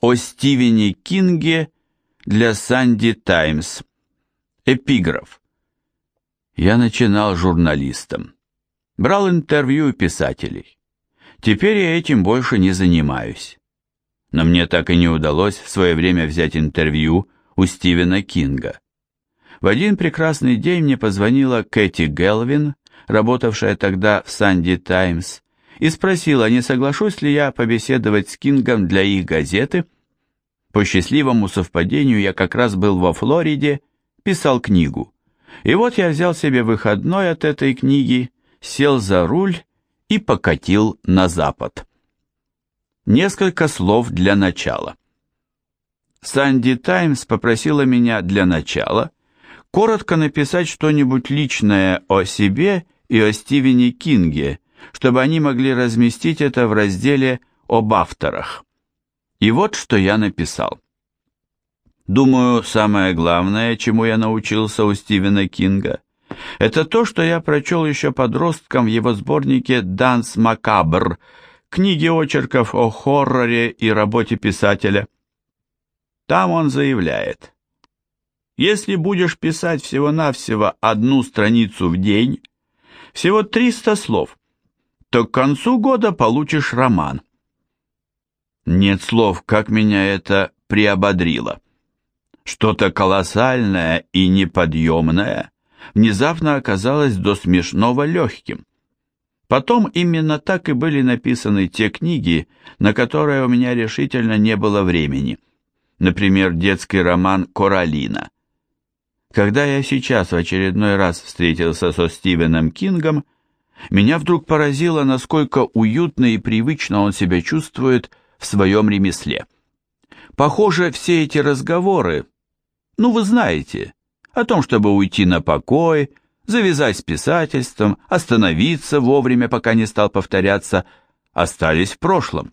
О Стивене Кинге для Санди Таймс. Эпиграф. Я начинал журналистом. Брал интервью у писателей. Теперь я этим больше не занимаюсь. Но мне так и не удалось в свое время взять интервью у Стивена Кинга. В один прекрасный день мне позвонила Кэти Гелвин, работавшая тогда в «Санди Таймс», и спросила, не соглашусь ли я побеседовать с Кингом для их газеты. По счастливому совпадению я как раз был во Флориде, писал книгу. И вот я взял себе выходной от этой книги, сел за руль и покатил на запад. Несколько слов для начала. Санди Таймс попросила меня для начала коротко написать что-нибудь личное о себе и о Стивене Кинге, чтобы они могли разместить это в разделе об авторах. И вот что я написал. Думаю, самое главное, чему я научился у Стивена Кинга, это то, что я прочел еще подросткам в его сборнике «Данс Макабр», книге очерков о хорроре и работе писателя. Там он заявляет, «Если будешь писать всего-навсего одну страницу в день, всего 300 слов, то к концу года получишь роман». Нет слов, как меня это приободрило. Что-то колоссальное и неподъемное внезапно оказалось до смешного легким. Потом именно так и были написаны те книги, на которые у меня решительно не было времени. Например, детский роман «Коралина». Когда я сейчас в очередной раз встретился со Стивеном Кингом, меня вдруг поразило, насколько уютно и привычно он себя чувствует в своем ремесле. Похоже, все эти разговоры, ну вы знаете, о том, чтобы уйти на покой, завязать с писательством, остановиться вовремя, пока не стал повторяться, остались в прошлом.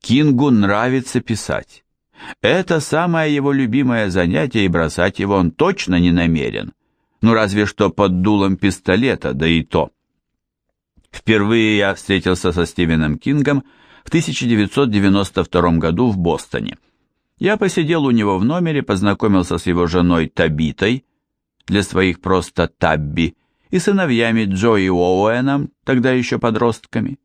Кингу нравится писать. Это самое его любимое занятие, и бросать его он точно не намерен. Ну разве что под дулом пистолета, да и то. Впервые я встретился со Стивеном Кингом в 1992 году в Бостоне. Я посидел у него в номере, познакомился с его женой Табитой, для своих просто Табби, и сыновьями Джо и Оуэном, тогда еще подростками.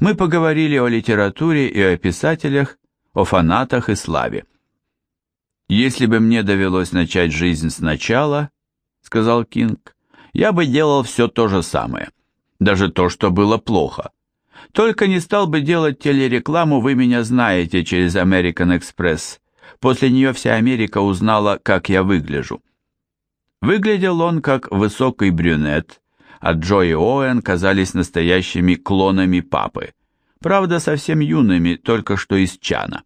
Мы поговорили о литературе и о писателях, о фанатах и славе. «Если бы мне довелось начать жизнь сначала, — сказал Кинг, — я бы делал все то же самое, даже то, что было плохо. Только не стал бы делать телерекламу «Вы меня знаете» через American Express. После нее вся Америка узнала, как я выгляжу. Выглядел он как высокий брюнет, а Джо и Оуэн казались настоящими клонами папы. Правда, совсем юными, только что из Чана.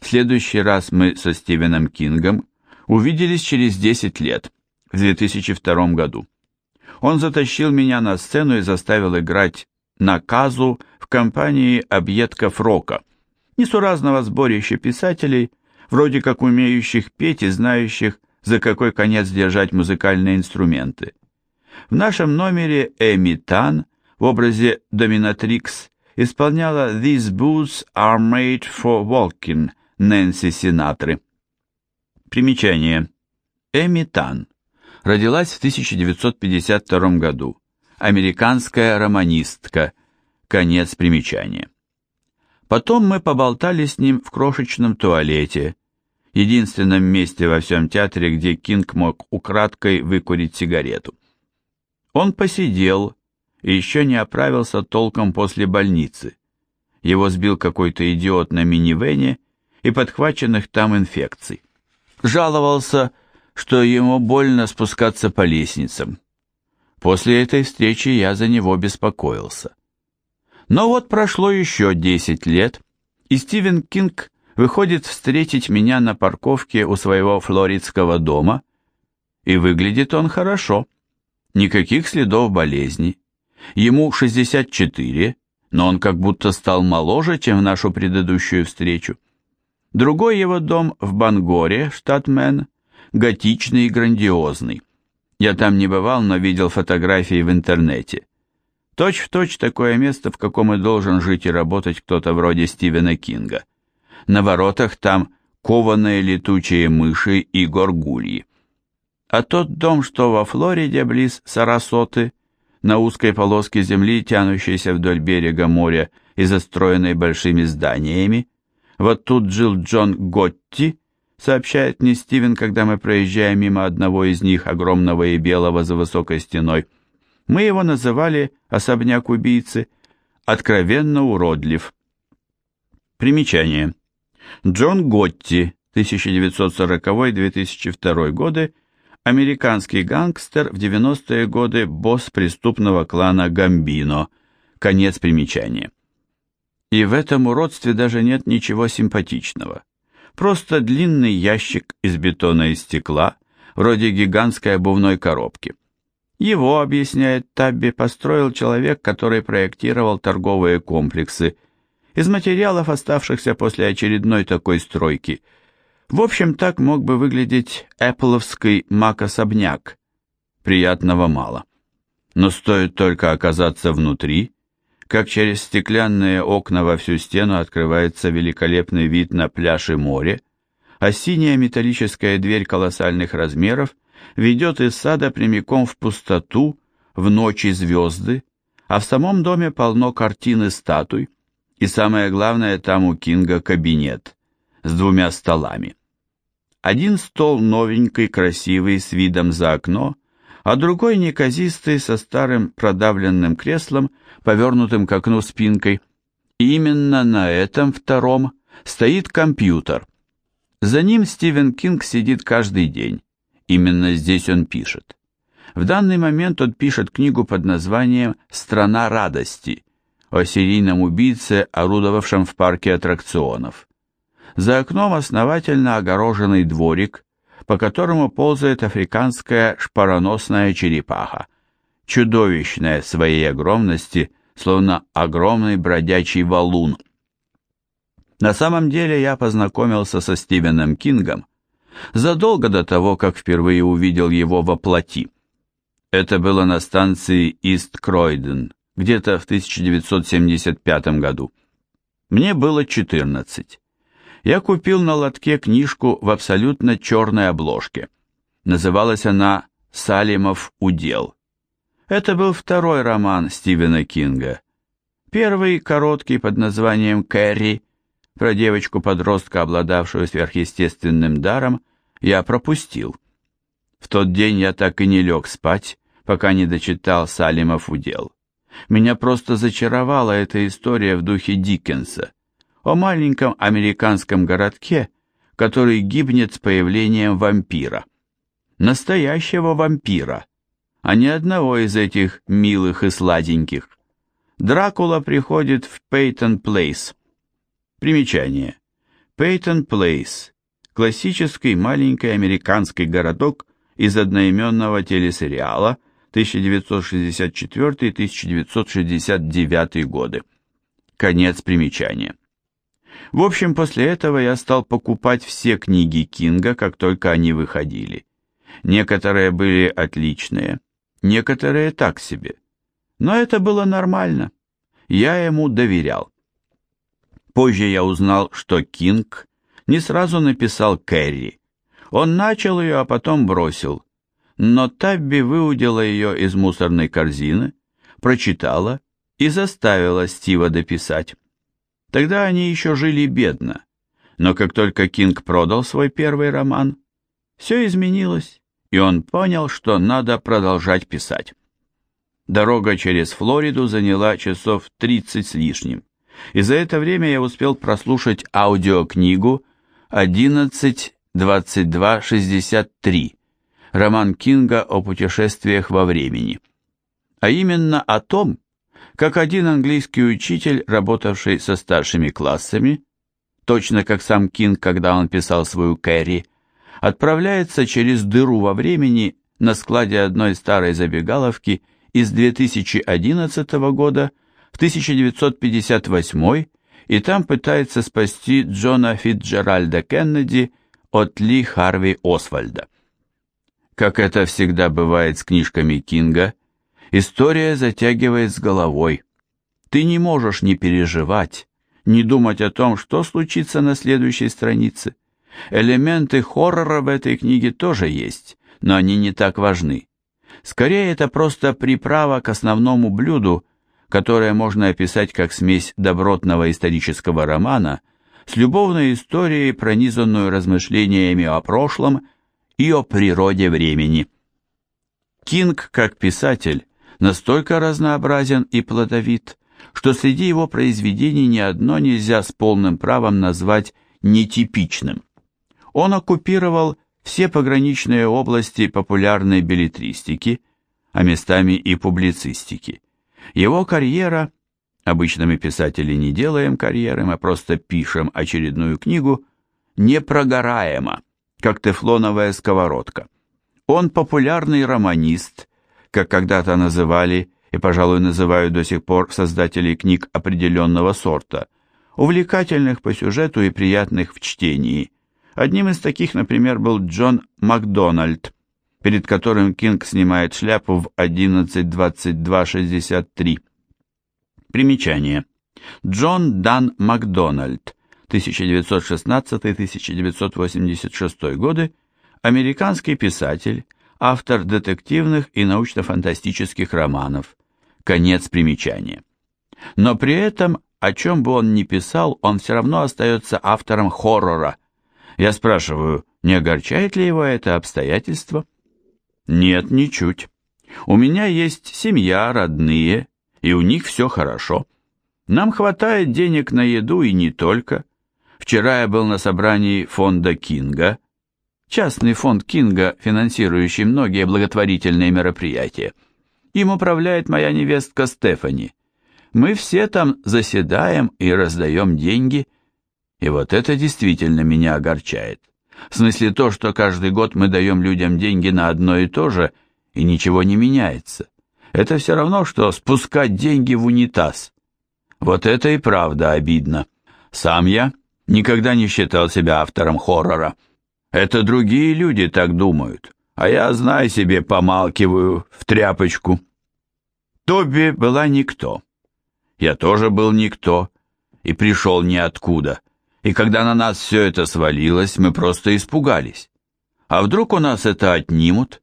В следующий раз мы со Стивеном Кингом увиделись через 10 лет, в 2002 году. Он затащил меня на сцену и заставил играть наказу в компании объедков рока, несуразного сборища писателей, вроде как умеющих петь и знающих, за какой конец держать музыкальные инструменты. В нашем номере Эми Тан в образе доминатрикс исполняла «These boots are made for walking» Нэнси Синатры. Примечание. Эми Тан родилась в 1952 году американская романистка, конец примечания. Потом мы поболтали с ним в крошечном туалете, единственном месте во всем театре, где Кинг мог украдкой выкурить сигарету. Он посидел и еще не оправился толком после больницы. Его сбил какой-то идиот на минивене и подхваченных там инфекций. Жаловался, что ему больно спускаться по лестницам. После этой встречи я за него беспокоился. Но вот прошло еще 10 лет, и Стивен Кинг выходит встретить меня на парковке у своего флоридского дома, и выглядит он хорошо. Никаких следов болезни. Ему 64, но он как будто стал моложе, чем в нашу предыдущую встречу. Другой его дом в Бангоре, штат Мэн, готичный и грандиозный. Я там не бывал, но видел фотографии в интернете. Точь в точь такое место, в каком и должен жить и работать кто-то вроде Стивена Кинга. На воротах там кованые летучие мыши и горгульи. А тот дом, что во Флориде, близ Сарасоты, на узкой полоске земли, тянущейся вдоль берега моря и застроенной большими зданиями, вот тут жил Джон Готти, сообщает мне Стивен, когда мы проезжаем мимо одного из них, огромного и белого за высокой стеной. Мы его называли особняк убийцы, откровенно уродлив. Примечание. Джон Готти, 1940-2002 годы, американский гангстер в 90-е годы босс преступного клана Гамбино. Конец примечания. И в этом уродстве даже нет ничего симпатичного. Просто длинный ящик из бетона и стекла, вроде гигантской обувной коробки. Его, объясняет Табби, построил человек, который проектировал торговые комплексы. Из материалов, оставшихся после очередной такой стройки. В общем, так мог бы выглядеть эппловский мак-особняк. Приятного мало. Но стоит только оказаться внутри, как через стеклянные окна во всю стену открывается великолепный вид на пляж и море, а синяя металлическая дверь колоссальных размеров ведет из сада прямиком в пустоту, в ночи звезды, а в самом доме полно картин и статуй, и самое главное, там у Кинга кабинет с двумя столами. Один стол новенький, красивый, с видом за окно, а другой неказистый, со старым продавленным креслом, повернутым к окну спинкой. Именно на этом втором стоит компьютер. За ним Стивен Кинг сидит каждый день. Именно здесь он пишет. В данный момент он пишет книгу под названием «Страна радости» о серийном убийце, орудовавшем в парке аттракционов. За окном основательно огороженный дворик, по которому ползает африканская шпароносная черепаха, чудовищная своей огромности, словно огромный бродячий валун. На самом деле я познакомился со Стивеном Кингом задолго до того, как впервые увидел его во плоти. Это было на станции Ист-Кройден, где-то в 1975 году. Мне было 14. Я купил на лотке книжку в абсолютно черной обложке. Называлась она «Салимов удел». Это был второй роман Стивена Кинга. Первый, короткий, под названием «Кэрри», про девочку-подростка, обладавшую сверхъестественным даром, я пропустил. В тот день я так и не лег спать, пока не дочитал Салимов удел. Меня просто зачаровала эта история в духе Диккенса о маленьком американском городке, который гибнет с появлением вампира. Настоящего вампира, а не одного из этих милых и сладеньких. Дракула приходит в Пейтон Плейс. Примечание. Пейтон Плейс классический маленький американский городок из одноименного телесериала 1964-1969 годы. Конец примечания. В общем, после этого я стал покупать все книги Кинга, как только они выходили. Некоторые были отличные, некоторые так себе. Но это было нормально. Я ему доверял. Позже я узнал, что Кинг не сразу написал Кэрри. Он начал ее, а потом бросил. Но Табби выудила ее из мусорной корзины, прочитала и заставила Стива дописать. Тогда они еще жили бедно. Но как только Кинг продал свой первый роман, все изменилось, и он понял, что надо продолжать писать. Дорога через Флориду заняла часов 30 с лишним, и за это время я успел прослушать аудиокнигу 11.22.63, роман Кинга о путешествиях во времени. А именно о том, как один английский учитель, работавший со старшими классами, точно как сам Кинг, когда он писал свою Кэрри, отправляется через дыру во времени на складе одной старой забегаловки из 2011 года в 1958 и там пытается спасти Джона Фитджеральда Кеннеди от Ли Харви Освальда. Как это всегда бывает с книжками Кинга, история затягивает с головой. Ты не можешь не переживать, не думать о том, что случится на следующей странице. Элементы хоррора в этой книге тоже есть, но они не так важны. Скорее, это просто приправа к основному блюду, которое можно описать как смесь добротного исторического романа с любовной историей, пронизанную размышлениями о прошлом и о природе времени. Кинг, как писатель, настолько разнообразен и плодовит, что среди его произведений ни одно нельзя с полным правом назвать нетипичным. Он оккупировал все пограничные области популярной билетристики, а местами и публицистики. Его карьера, обычно мы писатели не делаем карьеры, мы просто пишем очередную книгу, непрогораема, как тефлоновая сковородка. Он популярный романист, как когда-то называли и, пожалуй, называют до сих пор создателей книг определенного сорта, увлекательных по сюжету и приятных в чтении. Одним из таких, например, был Джон Макдональд, перед которым Кинг снимает шляпу в 11.22.63. Примечание. Джон Дан Макдональд, 1916-1986 годы, американский писатель, автор детективных и научно-фантастических романов. Конец примечания. Но при этом, о чем бы он ни писал, он все равно остается автором хоррора. Я спрашиваю, не огорчает ли его это обстоятельство? Нет, ничуть. У меня есть семья, родные, и у них все хорошо. Нам хватает денег на еду и не только. Вчера я был на собрании фонда Кинга, частный фонд Кинга, финансирующий многие благотворительные мероприятия. Им управляет моя невестка Стефани. Мы все там заседаем и раздаем деньги, и вот это действительно меня огорчает. В смысле то, что каждый год мы даем людям деньги на одно и то же, и ничего не меняется. Это все равно, что спускать деньги в унитаз. Вот это и правда обидно. Сам я никогда не считал себя автором хоррора. Это другие люди так думают, а я, знай себе, помалкиваю в тряпочку. Тоби была никто. Я тоже был никто и пришел ниоткуда. И когда на нас все это свалилось, мы просто испугались. А вдруг у нас это отнимут?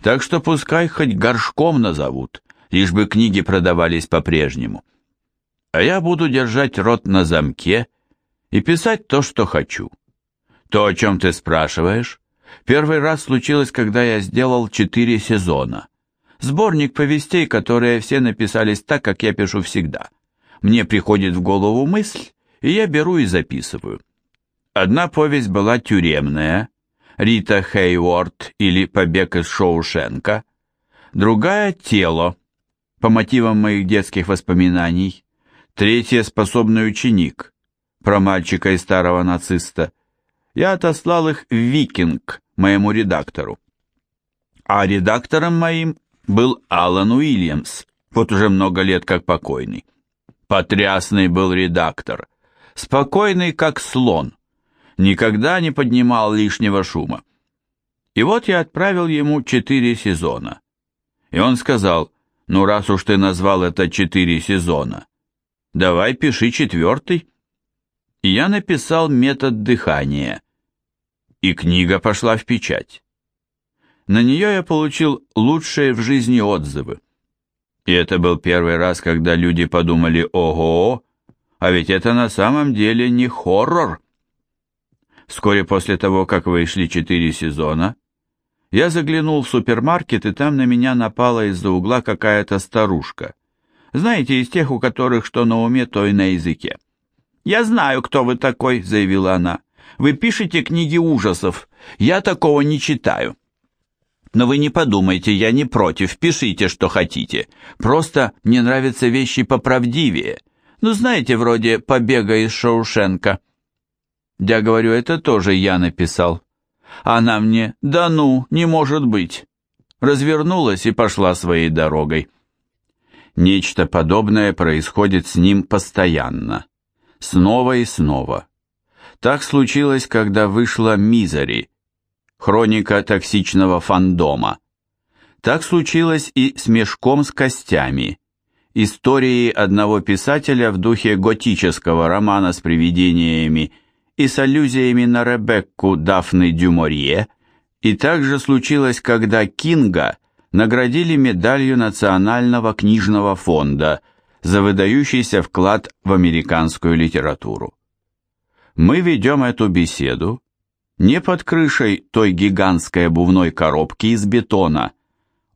Так что пускай хоть горшком назовут, лишь бы книги продавались по-прежнему. А я буду держать рот на замке и писать то, что хочу. То, о чем ты спрашиваешь, первый раз случилось, когда я сделал четыре сезона. Сборник повестей, которые все написались так, как я пишу всегда. Мне приходит в голову мысль, и я беру и записываю. Одна повесть была тюремная, Рита Хейворд или «Побег из Шоушенка», другая — «Тело», по мотивам моих детских воспоминаний, третья — «Способный ученик», про мальчика и старого нациста — я отослал их в «Викинг» моему редактору. А редактором моим был Алан Уильямс, вот уже много лет как покойный. Потрясный был редактор, спокойный как слон, никогда не поднимал лишнего шума. И вот я отправил ему четыре сезона. И он сказал, ну раз уж ты назвал это четыре сезона, давай пиши четвертый. И я написал метод дыхания, и книга пошла в печать. На нее я получил лучшие в жизни отзывы. И это был первый раз, когда люди подумали «Ого!», а ведь это на самом деле не хоррор. Вскоре после того, как вышли четыре сезона, я заглянул в супермаркет, и там на меня напала из-за угла какая-то старушка. Знаете, из тех, у которых что на уме, то и на языке. «Я знаю, кто вы такой», — заявила она. Вы пишете книги ужасов. Я такого не читаю. Но вы не подумайте, я не против, пишите, что хотите. Просто мне нравятся вещи поправдивее. Ну, знаете, вроде «Побега из Шоушенка». Я говорю, это тоже я написал. Она мне «Да ну, не может быть». Развернулась и пошла своей дорогой. Нечто подобное происходит с ним постоянно. Снова и снова. Так случилось, когда вышла «Мизери», хроника токсичного фандома. Так случилось и с «Мешком с костями», истории одного писателя в духе готического романа с привидениями и с аллюзиями на Ребекку Дафны Дюморье, и также случилось, когда Кинга наградили медалью Национального книжного фонда за выдающийся вклад в американскую литературу. Мы ведем эту беседу не под крышей той гигантской обувной коробки из бетона,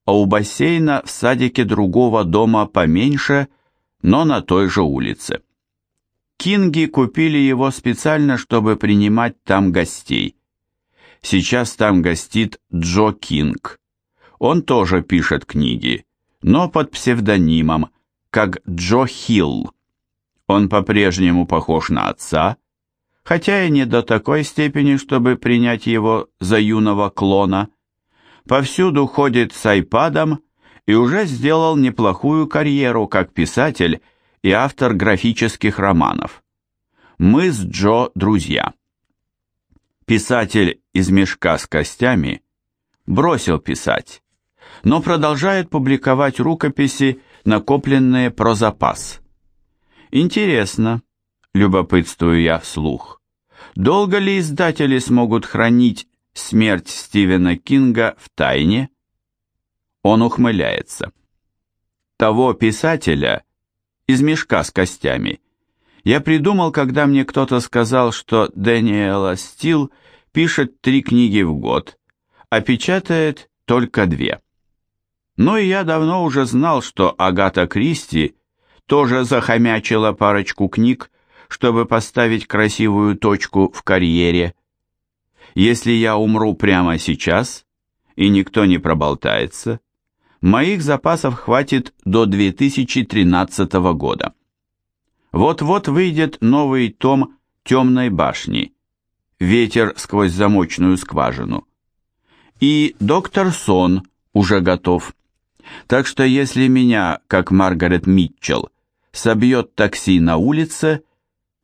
а у бассейна в садике другого дома поменьше, но на той же улице. Кинги купили его специально, чтобы принимать там гостей. Сейчас там гостит Джо Кинг. Он тоже пишет книги, но под псевдонимом, как Джо Хилл. Он по-прежнему похож на отца, хотя и не до такой степени, чтобы принять его за юного клона. Повсюду ходит с айпадом и уже сделал неплохую карьеру как писатель и автор графических романов. Мы с Джо друзья. Писатель из мешка с костями бросил писать, но продолжает публиковать рукописи, накопленные про запас. Интересно, любопытствую я вслух, долго ли издатели смогут хранить смерть Стивена Кинга в тайне? Он ухмыляется. Того писателя из мешка с костями я придумал, когда мне кто-то сказал, что Дэниела Стил пишет три книги в год, а печатает только две. Но и я давно уже знал, что Агата Кристи тоже захомячила парочку книг, чтобы поставить красивую точку в карьере. Если я умру прямо сейчас, и никто не проболтается, моих запасов хватит до 2013 года. Вот-вот выйдет новый том «Темной башни», «Ветер сквозь замочную скважину». И «Доктор Сон» уже готов. Так что если меня, как Маргарет Митчелл, собьет такси на улице,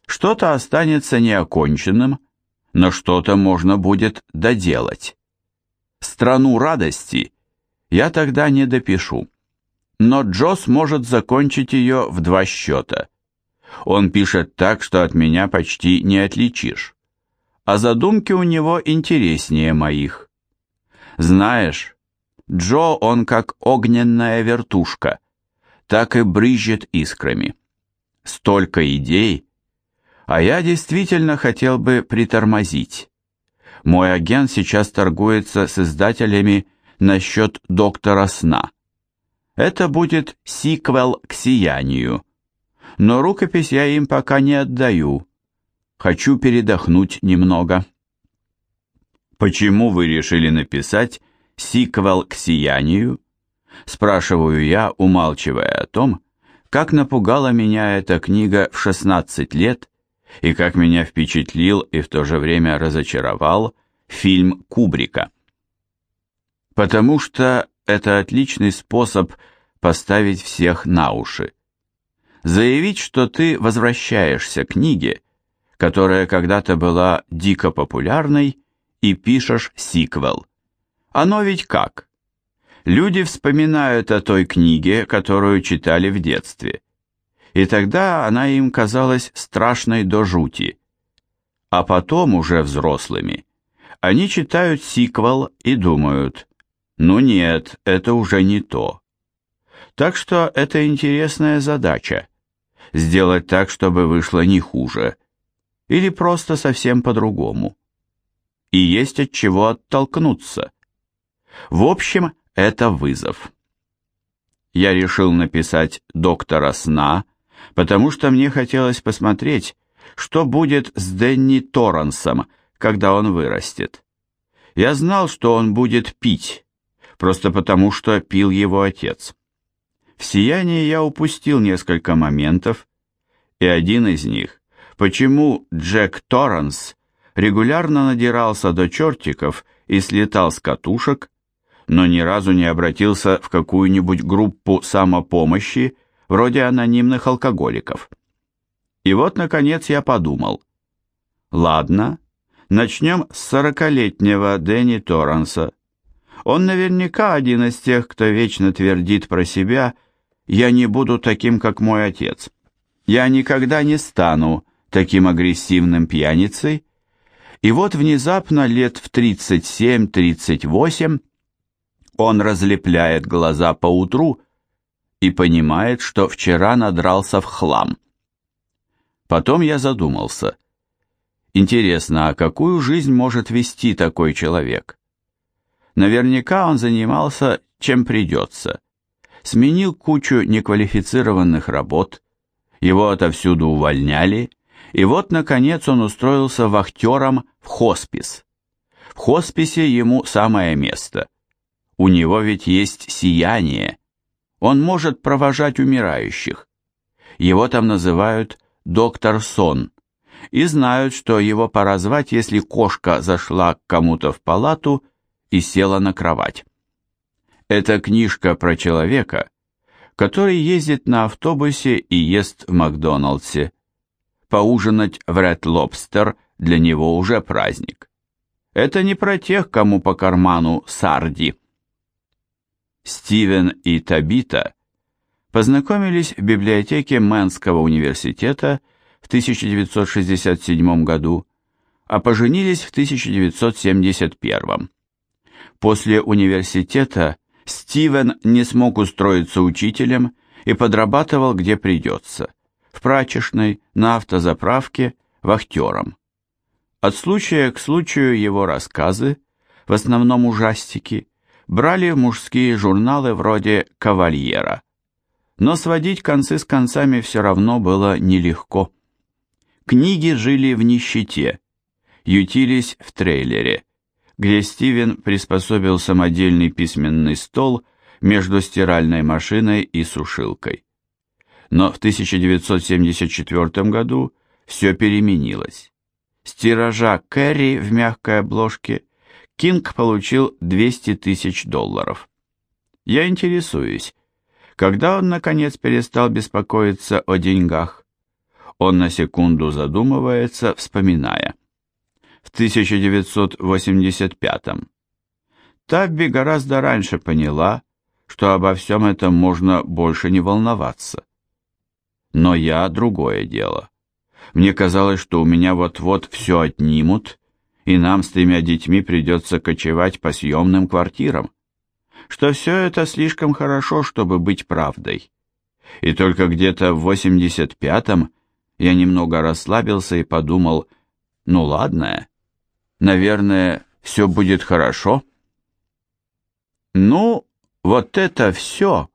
что-то останется неоконченным, но что-то можно будет доделать. «Страну радости» я тогда не допишу, но Джо сможет закончить ее в два счета. Он пишет так, что от меня почти не отличишь. А задумки у него интереснее моих. Знаешь, Джо, он как огненная вертушка, так и брызжет искрами. Столько идей, а я действительно хотел бы притормозить. Мой агент сейчас торгуется с издателями насчет доктора сна. Это будет сиквел к «Сиянию», но рукопись я им пока не отдаю. Хочу передохнуть немного. Почему вы решили написать сиквел к «Сиянию»? Спрашиваю я, умалчивая о том, как напугала меня эта книга в 16 лет и как меня впечатлил и в то же время разочаровал фильм Кубрика. Потому что это отличный способ поставить всех на уши. Заявить, что ты возвращаешься к книге, которая когда-то была дико популярной, и пишешь сиквел. Оно ведь как? Люди вспоминают о той книге, которую читали в детстве. И тогда она им казалась страшной до жути. А потом, уже взрослыми, они читают сиквел и думают, ну нет, это уже не то. Так что это интересная задача – сделать так, чтобы вышло не хуже, или просто совсем по-другому. И есть от чего оттолкнуться. В общем, это вызов. Я решил написать «Доктора сна», потому что мне хотелось посмотреть, что будет с Дэнни Торрансом, когда он вырастет. Я знал, что он будет пить, просто потому что пил его отец. В «Сиянии» я упустил несколько моментов, и один из них, почему Джек Торранс регулярно надирался до чертиков и слетал с катушек, но ни разу не обратился в какую-нибудь группу самопомощи, вроде анонимных алкоголиков. И вот, наконец, я подумал. Ладно, начнем с сорокалетнего Дэнни Торранса. Он наверняка один из тех, кто вечно твердит про себя я не буду таким, как мой отец. Я никогда не стану таким агрессивным пьяницей. И вот внезапно лет в 37-38 он разлепляет глаза по утру и понимает, что вчера надрался в хлам. Потом я задумался. Интересно, а какую жизнь может вести такой человек? Наверняка он занимался чем придется. Сменил кучу неквалифицированных работ, его отовсюду увольняли, и вот, наконец, он устроился вахтером в хоспис. В хосписе ему самое место. У него ведь есть сияние. Он может провожать умирающих. Его там называют доктор Сон, и знают, что его пора звать, если кошка зашла к кому-то в палату и села на кровать. Это книжка про человека, который ездит на автобусе и ест в Макдоналдсе. Поужинать в Ред Лобстер для него уже праздник. Это не про тех, кому по карману сарди. Стивен и Табита познакомились в библиотеке Мэнского университета в 1967 году, а поженились в 1971. После университета Стивен не смог устроиться учителем и подрабатывал где придется, в прачечной, на автозаправке, вахтером. От случая к случаю его рассказы, в основном ужастики, брали мужские журналы вроде «Кавальера», но сводить концы с концами все равно было нелегко. Книги жили в нищете, ютились в трейлере, где Стивен приспособил самодельный письменный стол между стиральной машиной и сушилкой. Но в 1974 году все переменилось. С тиража Кэрри в мягкой обложке Кинг получил 200 тысяч долларов. Я интересуюсь, когда он, наконец, перестал беспокоиться о деньгах? Он на секунду задумывается, вспоминая. В 1985-м. Табби гораздо раньше поняла, что обо всем этом можно больше не волноваться. Но я другое дело. Мне казалось, что у меня вот-вот все отнимут, и нам с тремя детьми придется кочевать по съемным квартирам что все это слишком хорошо, чтобы быть правдой. И только где-то в 85-м я немного расслабился и подумал, ну ладно, наверное, все будет хорошо. Ну, вот это все,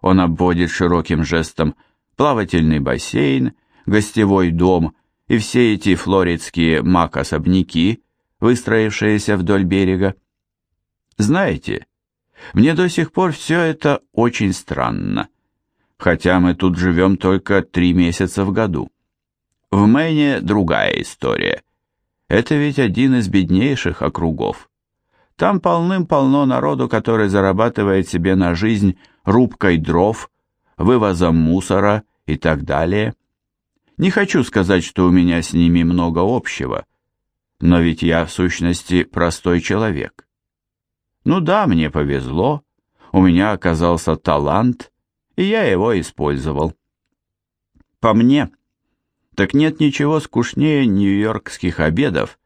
он обводит широким жестом плавательный бассейн, гостевой дом и все эти флоридские мак-особняки, выстроившиеся вдоль берега. Знаете, мне до сих пор все это очень странно, хотя мы тут живем только три месяца в году. В Мэне другая история. Это ведь один из беднейших округов. Там полным-полно народу, который зарабатывает себе на жизнь рубкой дров, вывозом мусора и так далее. Не хочу сказать, что у меня с ними много общего, но ведь я в сущности простой человек. Ну да, мне повезло, у меня оказался талант, и я его использовал. По мне, так нет ничего скучнее нью-йоркских обедов,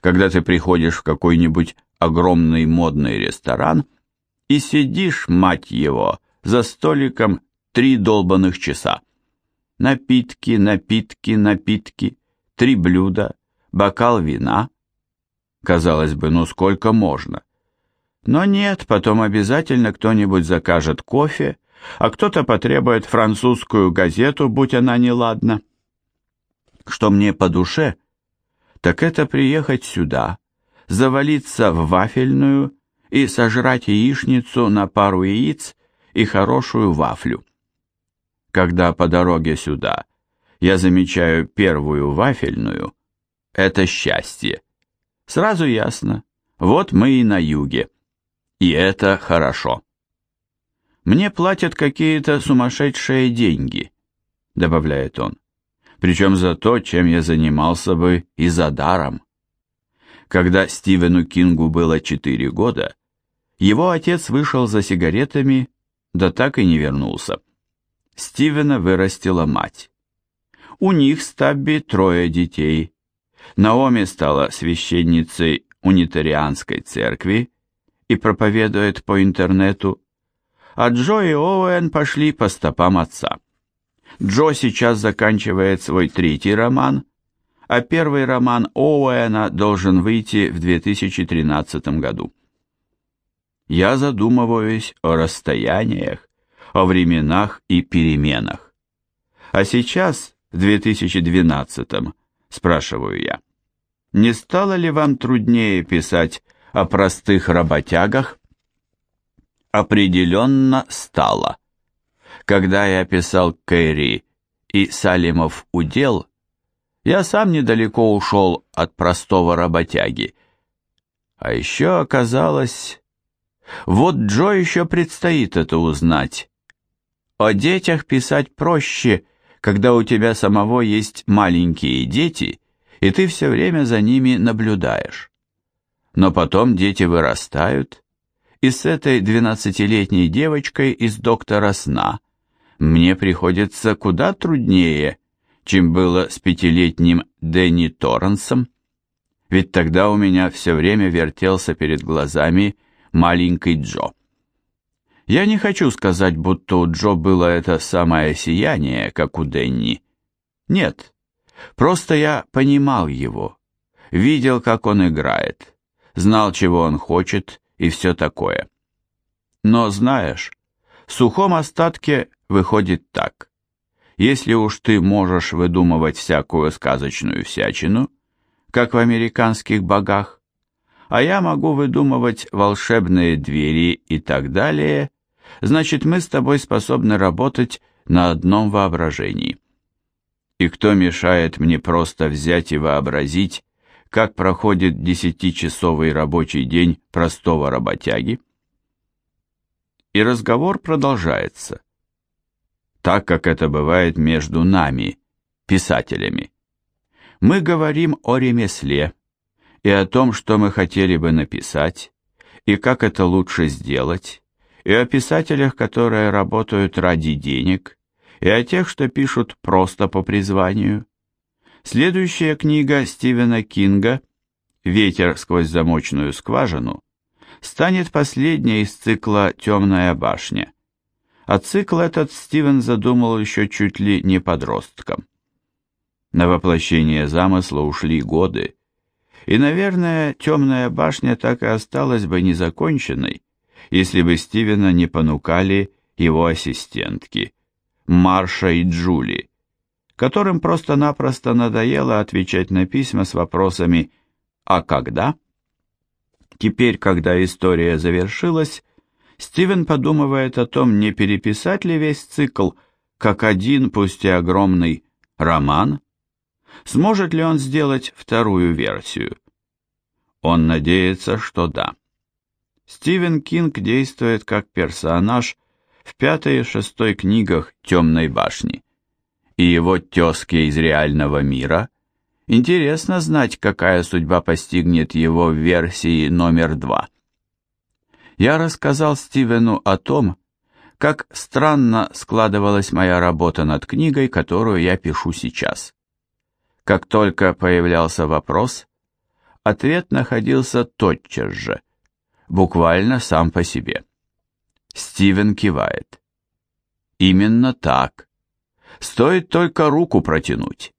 когда ты приходишь в какой-нибудь огромный модный ресторан и сидишь, мать его, за столиком три долбаных часа. Напитки, напитки, напитки, три блюда, бокал вина. Казалось бы, ну сколько можно? Но нет, потом обязательно кто-нибудь закажет кофе, а кто-то потребует французскую газету, будь она неладна. Что мне по душе, так это приехать сюда, завалиться в вафельную и сожрать яичницу на пару яиц и хорошую вафлю. Когда по дороге сюда я замечаю первую вафельную, это счастье. Сразу ясно, вот мы и на юге. И это хорошо. Мне платят какие-то сумасшедшие деньги, добавляет он. Причем за то, чем я занимался бы и за даром. Когда Стивену Кингу было 4 года, его отец вышел за сигаретами, да так и не вернулся. Стивена вырастила мать. У них с Табби трое детей. Наоми стала священницей унитарианской церкви и проповедует по интернету, а Джо и Оуэн пошли по стопам отца. Джо сейчас заканчивает свой третий роман, а первый роман Оуэна должен выйти в 2013 году. Я задумываюсь о расстояниях, о временах и переменах. А сейчас, в 2012 спрашиваю я, не стало ли вам труднее писать о простых работягах? Определенно стало. Когда я писал Кэрри и Салимов удел, я сам недалеко ушел от простого работяги. А еще оказалось... Вот Джо еще предстоит это узнать. О детях писать проще, когда у тебя самого есть маленькие дети, и ты все время за ними наблюдаешь. Но потом дети вырастают, и с этой двенадцатилетней девочкой из «Доктора сна» мне приходится куда труднее, чем было с пятилетним Дэнни Торренсом, ведь тогда у меня все время вертелся перед глазами маленький Джо. Я не хочу сказать, будто у Джо было это самое сияние, как у Дэнни. Нет, просто я понимал его, видел, как он играет, знал, чего он хочет и все такое. Но знаешь, в сухом остатке выходит так. Если уж ты можешь выдумывать всякую сказочную всячину, как в американских богах, а я могу выдумывать волшебные двери и так далее, значит мы с тобой способны работать на одном воображении. И кто мешает мне просто взять и вообразить, как проходит десятичасовый рабочий день простого работяги? И разговор продолжается, так как это бывает между нами, писателями. Мы говорим о ремесле и о том, что мы хотели бы написать, и как это лучше сделать, и о писателях, которые работают ради денег, и о тех, что пишут просто по призванию. Следующая книга Стивена Кинга «Ветер сквозь замочную скважину» станет последней из цикла «Темная башня». А цикл этот Стивен задумал еще чуть ли не подростком. На воплощение замысла ушли годы, и, наверное, «Темная башня» так и осталась бы незаконченной, если бы Стивена не понукали его ассистентки, Марша и Джули, которым просто-напросто надоело отвечать на письма с вопросами «А когда?». Теперь, когда история завершилась, Стивен подумывает о том, не переписать ли весь цикл, как один, пусть и огромный, роман. Сможет ли он сделать вторую версию? Он надеется, что да. Стивен Кинг действует как персонаж в пятой и шестой книгах «Темной башни» и его тезки из реального мира, интересно знать, какая судьба постигнет его в версии номер два. Я рассказал Стивену о том, как странно складывалась моя работа над книгой, которую я пишу сейчас. Как только появлялся вопрос, ответ находился тотчас же, буквально сам по себе. Стивен кивает. Именно так. Стоит только руку протянуть.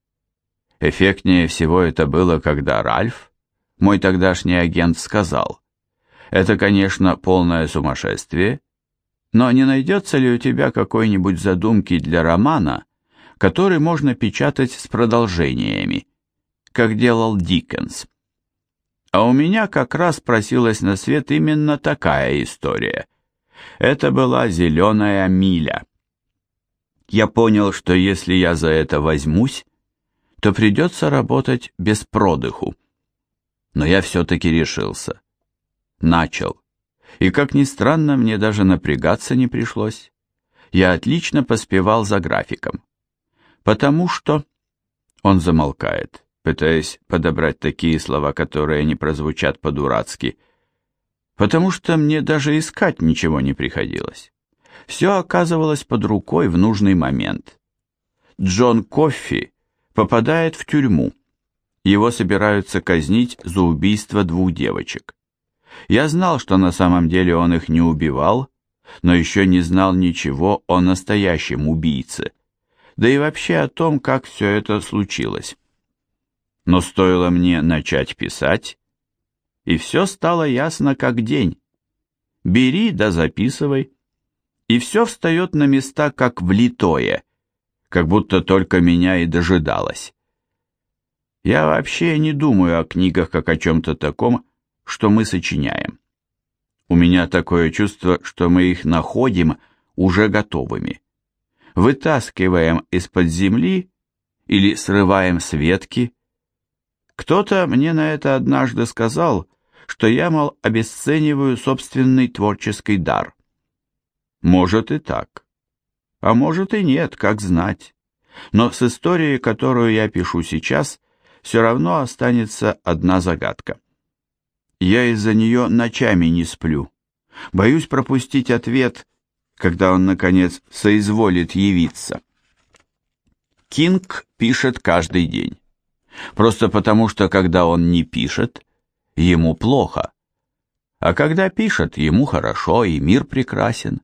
Эффектнее всего это было, когда Ральф, мой тогдашний агент, сказал, «Это, конечно, полное сумасшествие, но не найдется ли у тебя какой-нибудь задумки для романа, который можно печатать с продолжениями, как делал Диккенс?» А у меня как раз просилась на свет именно такая история. Это была «Зеленая миля» я понял, что если я за это возьмусь, то придется работать без продыху. Но я все-таки решился. Начал. И, как ни странно, мне даже напрягаться не пришлось. Я отлично поспевал за графиком. Потому что... Он замолкает, пытаясь подобрать такие слова, которые не прозвучат по-дурацки. Потому что мне даже искать ничего не приходилось Все оказывалось под рукой в нужный момент. Джон Коффи попадает в тюрьму. Его собираются казнить за убийство двух девочек. Я знал, что на самом деле он их не убивал, но еще не знал ничего о настоящем убийце, да и вообще о том, как все это случилось. Но стоило мне начать писать, и все стало ясно как день. Бери да записывай, и все встает на места как влитое, как будто только меня и дожидалось. Я вообще не думаю о книгах как о чем-то таком, что мы сочиняем. У меня такое чувство, что мы их находим уже готовыми. Вытаскиваем из-под земли или срываем с ветки. Кто-то мне на это однажды сказал, что я, мол, обесцениваю собственный творческий дар. Может и так. А может и нет, как знать. Но с историей, которую я пишу сейчас, все равно останется одна загадка. Я из-за нее ночами не сплю. Боюсь пропустить ответ, когда он, наконец, соизволит явиться. Кинг пишет каждый день. Просто потому, что когда он не пишет, ему плохо. А когда пишет, ему хорошо, и мир прекрасен.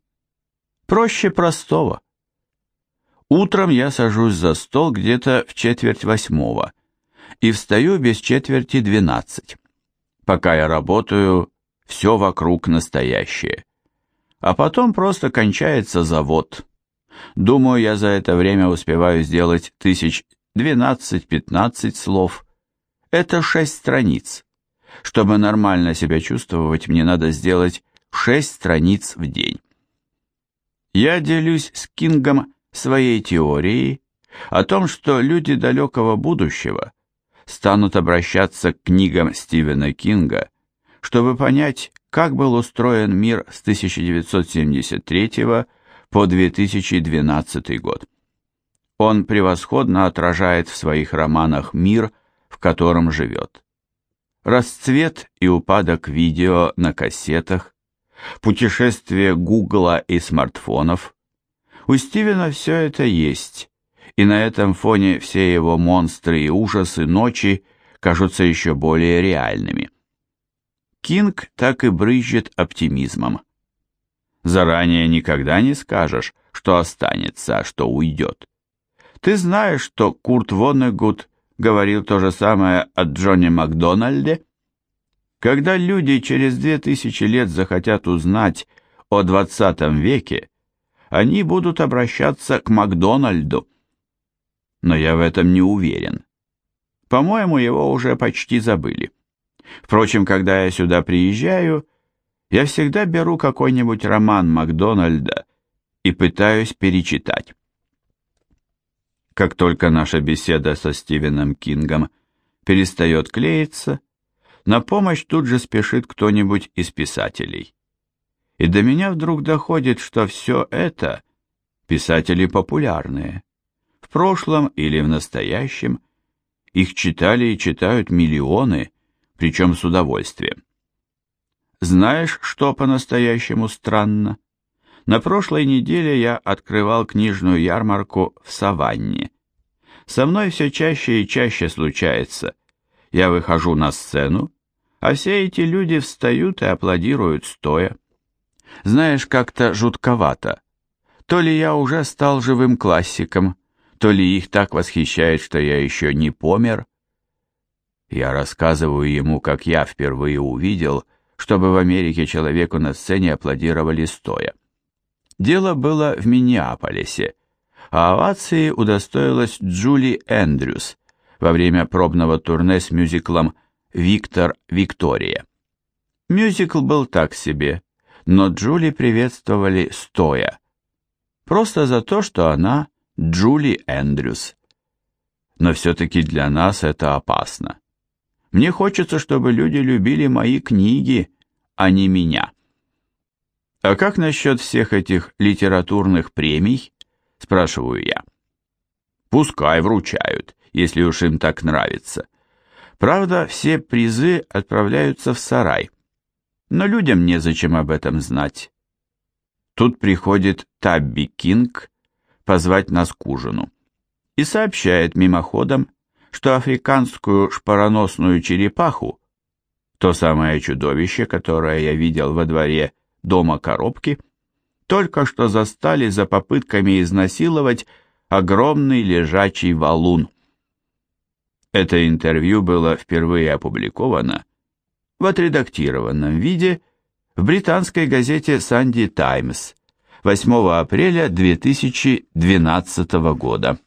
Проще простого. Утром я сажусь за стол где-то в четверть восьмого и встаю без четверти двенадцать. Пока я работаю, все вокруг настоящее. А потом просто кончается завод. Думаю, я за это время успеваю сделать тысяч двенадцать-пятнадцать слов. Это шесть страниц. Чтобы нормально себя чувствовать, мне надо сделать шесть страниц в день. Я делюсь с Кингом своей теорией о том, что люди далекого будущего – станут обращаться к книгам Стивена Кинга, чтобы понять, как был устроен мир с 1973 по 2012 год. Он превосходно отражает в своих романах мир, в котором живет. Расцвет и упадок видео на кассетах, путешествие Гугла и смартфонов. У Стивена все это есть, и на этом фоне все его монстры и ужасы ночи кажутся еще более реальными. Кинг так и брызжет оптимизмом. Заранее никогда не скажешь, что останется, а что уйдет. Ты знаешь, что Курт Воннегуд говорил то же самое о Джонни Макдональде? Когда люди через две тысячи лет захотят узнать о двадцатом веке, они будут обращаться к Макдональду но я в этом не уверен. По-моему, его уже почти забыли. Впрочем, когда я сюда приезжаю, я всегда беру какой-нибудь роман Макдональда и пытаюсь перечитать. Как только наша беседа со Стивеном Кингом перестает клеиться, на помощь тут же спешит кто-нибудь из писателей. И до меня вдруг доходит, что все это писатели популярные прошлом или в настоящем, их читали и читают миллионы, причем с удовольствием. Знаешь, что по-настоящему странно? На прошлой неделе я открывал книжную ярмарку в Саванне. Со мной все чаще и чаще случается. Я выхожу на сцену, а все эти люди встают и аплодируют стоя. Знаешь, как-то жутковато. То ли я уже стал живым классиком, то ли их так восхищает, что я еще не помер? Я рассказываю ему, как я впервые увидел, чтобы в Америке человеку на сцене аплодировали стоя. Дело было в Миннеаполисе, а овации удостоилась Джули Эндрюс во время пробного турне с мюзиклом «Виктор Виктория». Мюзикл был так себе, но Джули приветствовали стоя, просто за то, что она Джули Эндрюс. Но все-таки для нас это опасно. Мне хочется, чтобы люди любили мои книги, а не меня. А как насчет всех этих литературных премий? Спрашиваю я. Пускай вручают, если уж им так нравится. Правда, все призы отправляются в сарай. Но людям незачем об этом знать. Тут приходит Табби Кинг позвать нас к ужину и сообщает мимоходом, что африканскую шпароносную черепаху, то самое чудовище, которое я видел во дворе дома коробки, только что застали за попытками изнасиловать огромный лежачий валун. Это интервью было впервые опубликовано в отредактированном виде в британской газете «Санди Таймс» 8 апреля 2012 года.